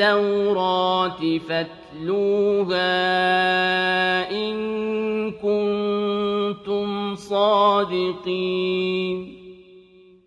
التوراة فاتلوها إن كنتم صادقين